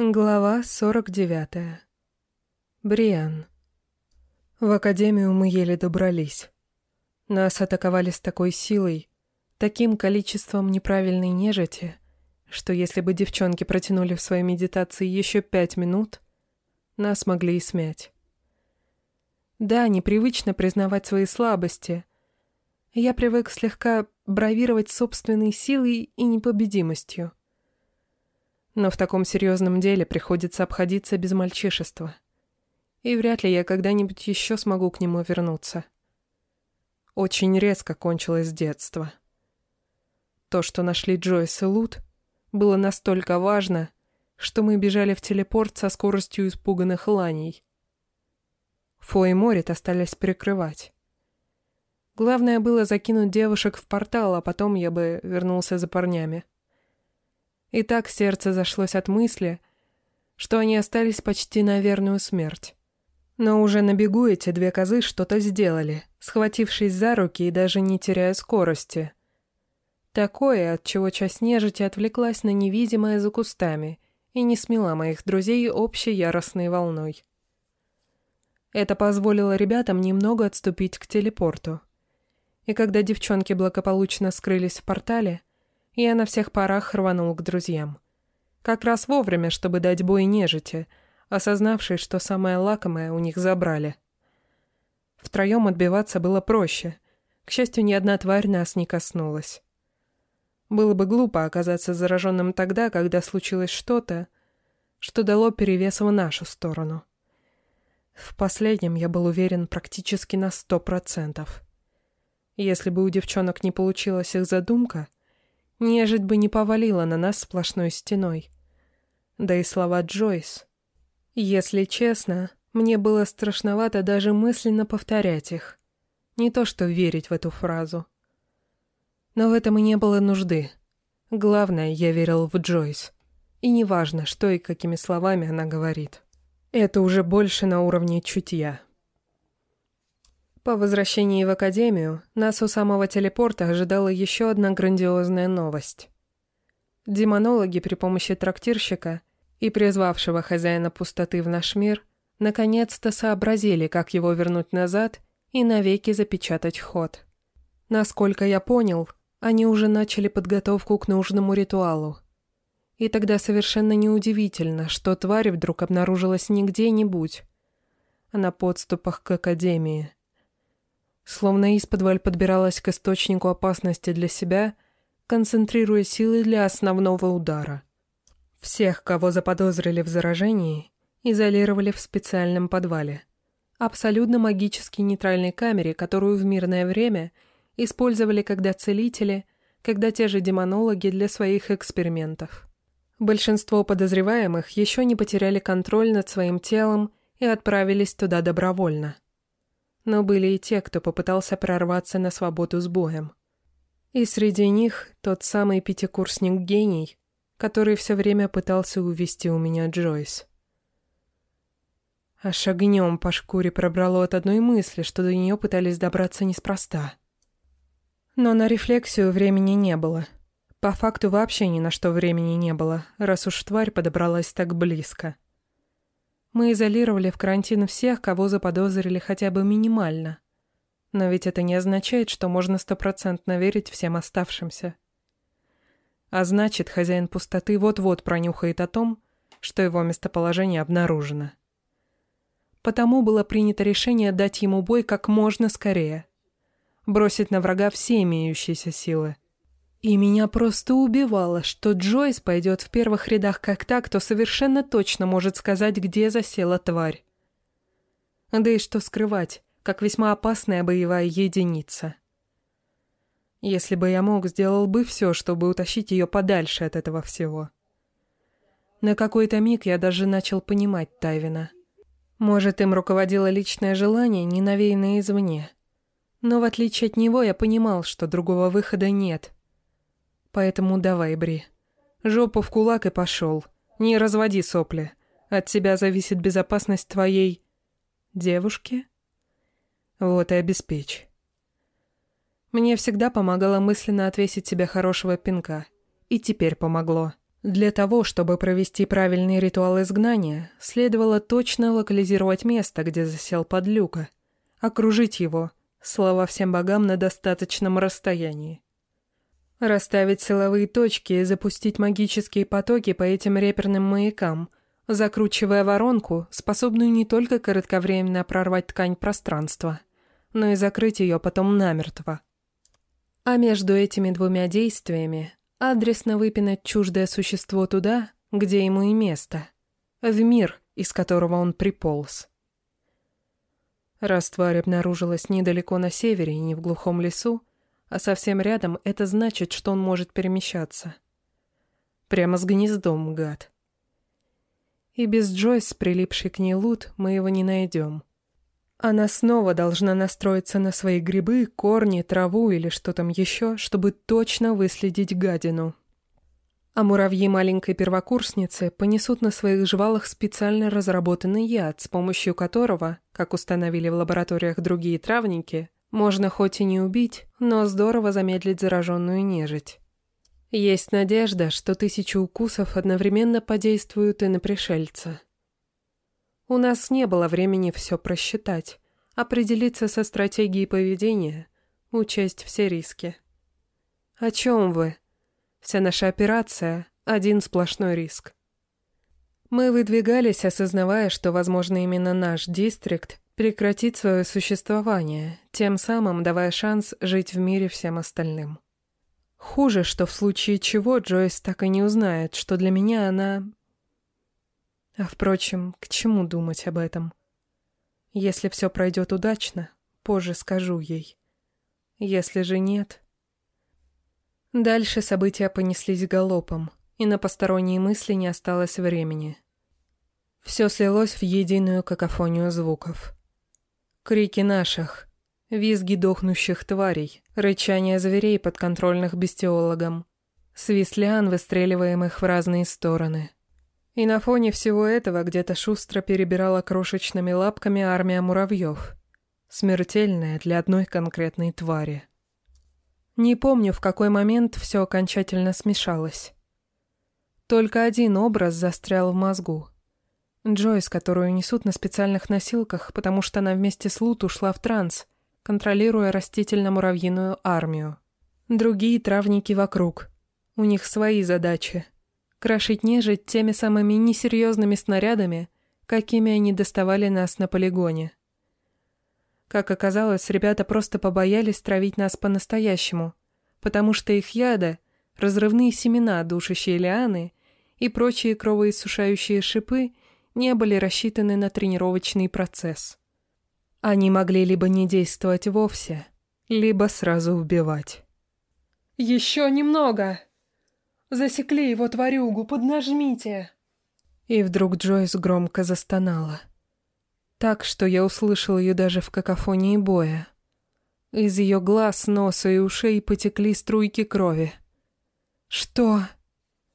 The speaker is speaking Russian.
Глава 49. Бриан. В академию мы еле добрались. Нас атаковали с такой силой, таким количеством неправильной нежити, что если бы девчонки протянули в своей медитации еще пять минут, нас могли и смять. Да, непривычно признавать свои слабости. Я привык слегка бравировать собственной силой и непобедимостью. Но в таком серьезном деле приходится обходиться без мальчишества. И вряд ли я когда-нибудь еще смогу к нему вернуться. Очень резко кончилось детство. То, что нашли Джойс и Лут, было настолько важно, что мы бежали в телепорт со скоростью испуганных ланей. Фо и Морит остались прикрывать. Главное было закинуть девушек в портал, а потом я бы вернулся за парнями. И так сердце зашлось от мысли, что они остались почти на верную смерть. Но уже на бегу эти две козы что-то сделали, схватившись за руки и даже не теряя скорости. Такое, от чего часть нежити отвлеклась на невидимое за кустами и не смела моих друзей общей яростной волной. Это позволило ребятам немного отступить к телепорту. И когда девчонки благополучно скрылись в портале, я на всех парах рванул к друзьям. Как раз вовремя, чтобы дать бой нежити, осознавшей, что самое лакомое у них забрали. Втроем отбиваться было проще. К счастью, ни одна тварь нас не коснулась. Было бы глупо оказаться зараженным тогда, когда случилось что-то, что дало перевес в нашу сторону. В последнем я был уверен практически на сто процентов. Если бы у девчонок не получилась их задумка — Нежить бы не повалила на нас сплошной стеной. Да и слова Джойс. Если честно, мне было страшновато даже мысленно повторять их. Не то что верить в эту фразу. Но в этом и не было нужды. Главное, я верил в Джойс. И неважно, что и какими словами она говорит. Это уже больше на уровне чутья. По возвращении в академию нас у самого телепорта ожидала еще одна грандиозная новость. Демонологи при помощи трактирщика и призвавшего хозяина пустоты в наш мир наконец-то сообразили, как его вернуть назад и навеки запечатать ход. Насколько я понял, они уже начали подготовку к нужному ритуалу. И тогда совершенно неудивительно, что тварь вдруг обнаружилась не где-нибудь, а на подступах к Академии словно исподволь подбиралась к источнику опасности для себя, концентрируя силы для основного удара. Всех, кого заподозрили в заражении, изолировали в специальном подвале. Абсолютно магически нейтральной камере, которую в мирное время использовали когда целители, когда те же демонологи для своих экспериментов. Большинство подозреваемых еще не потеряли контроль над своим телом и отправились туда добровольно – но были и те, кто попытался прорваться на свободу с боем. И среди них тот самый пятикурсник-гений, который все время пытался увести у меня Джойс. Аж огнем по шкуре пробрало от одной мысли, что до нее пытались добраться неспроста. Но на рефлексию времени не было. По факту вообще ни на что времени не было, раз уж тварь подобралась так близко. Мы изолировали в карантин всех, кого заподозрили хотя бы минимально. Но ведь это не означает, что можно стопроцентно верить всем оставшимся. А значит, хозяин пустоты вот-вот пронюхает о том, что его местоположение обнаружено. Потому было принято решение дать ему бой как можно скорее. Бросить на врага все имеющиеся силы – и меня просто убивало, что Джойс пойдет в первых рядах как так, кто совершенно точно может сказать, где засела тварь. Да и что скрывать, как весьма опасная боевая единица. Если бы я мог, сделал бы все, чтобы утащить ее подальше от этого всего. На какой-то миг я даже начал понимать Тайвина. Может, им руководило личное желание, не навеянное извне. Но в отличие от него я понимал, что другого выхода нет — Поэтому давай, Бри. Жопу в кулак и пошел. Не разводи сопли. От тебя зависит безопасность твоей... девушки? Вот и обеспечь. Мне всегда помогало мысленно отвесить себе хорошего пинка. И теперь помогло. Для того, чтобы провести правильный ритуал изгнания, следовало точно локализировать место, где засел подлюка, окружить его, слова всем богам на достаточном расстоянии. Расставить силовые точки и запустить магические потоки по этим реперным маякам, закручивая воронку, способную не только кратковременно прорвать ткань пространства, но и закрыть ее потом намертво. А между этими двумя действиями адресно выпинать чуждое существо туда, где ему и место, в мир, из которого он приполз. Раз тварь обнаружилась недалеко на севере и не в глухом лесу, а совсем рядом, это значит, что он может перемещаться. Прямо с гнездом, гад. И без Джойс, прилипший к ней лут, мы его не найдем. Она снова должна настроиться на свои грибы, корни, траву или что там еще, чтобы точно выследить гадину. А муравьи маленькой первокурсницы понесут на своих жвалах специально разработанный яд, с помощью которого, как установили в лабораториях другие травники, можно хоть и не убить, но здорово замедлить зараженную нежить. Есть надежда, что тысячи укусов одновременно подействуют и на пришельца. У нас не было времени все просчитать, определиться со стратегией поведения, учесть все риски. О чем вы? Вся наша операция — один сплошной риск. Мы выдвигались, осознавая, что, возможно, именно наш дистрикт прекратит свое существование, тем самым давая шанс жить в мире всем остальным. Хуже, что в случае чего Джойс так и не узнает, что для меня она а впрочем, к чему думать об этом? Если все пройдет удачно, позже скажу ей. Если же нет... Дальше события понеслись галопом, и на посторонние мысли не осталось времени. Все слилось в единую какофонию звуков. Крики наших, визги дохнущих тварей, рычание зверей, подконтрольных бестиологам, свист лиан, выстреливаемых в разные стороны — и на фоне всего этого где-то шустро перебирала крошечными лапками армия муравьев. Смертельная для одной конкретной твари. Не помню, в какой момент все окончательно смешалось. Только один образ застрял в мозгу. Джойс, которую несут на специальных носилках, потому что она вместе с Лут ушла в транс, контролируя растительно-муравьиную армию. Другие травники вокруг. У них свои задачи — крошить нежить теми самыми несерьезными снарядами, какими они доставали нас на полигоне. Как оказалось, ребята просто побоялись травить нас по-настоящему, потому что их яда, разрывные семена, душащие лианы и прочие кровоиссушающие шипы не были рассчитаны на тренировочный процесс. Они могли либо не действовать вовсе, либо сразу убивать. «Еще немного!» Засекли его тварюгу, поднажмите!» И вдруг Джойс громко застонала. Так, что я услышал ее даже в какофонии боя. Из ее глаз, носа и ушей потекли струйки крови. «Что?»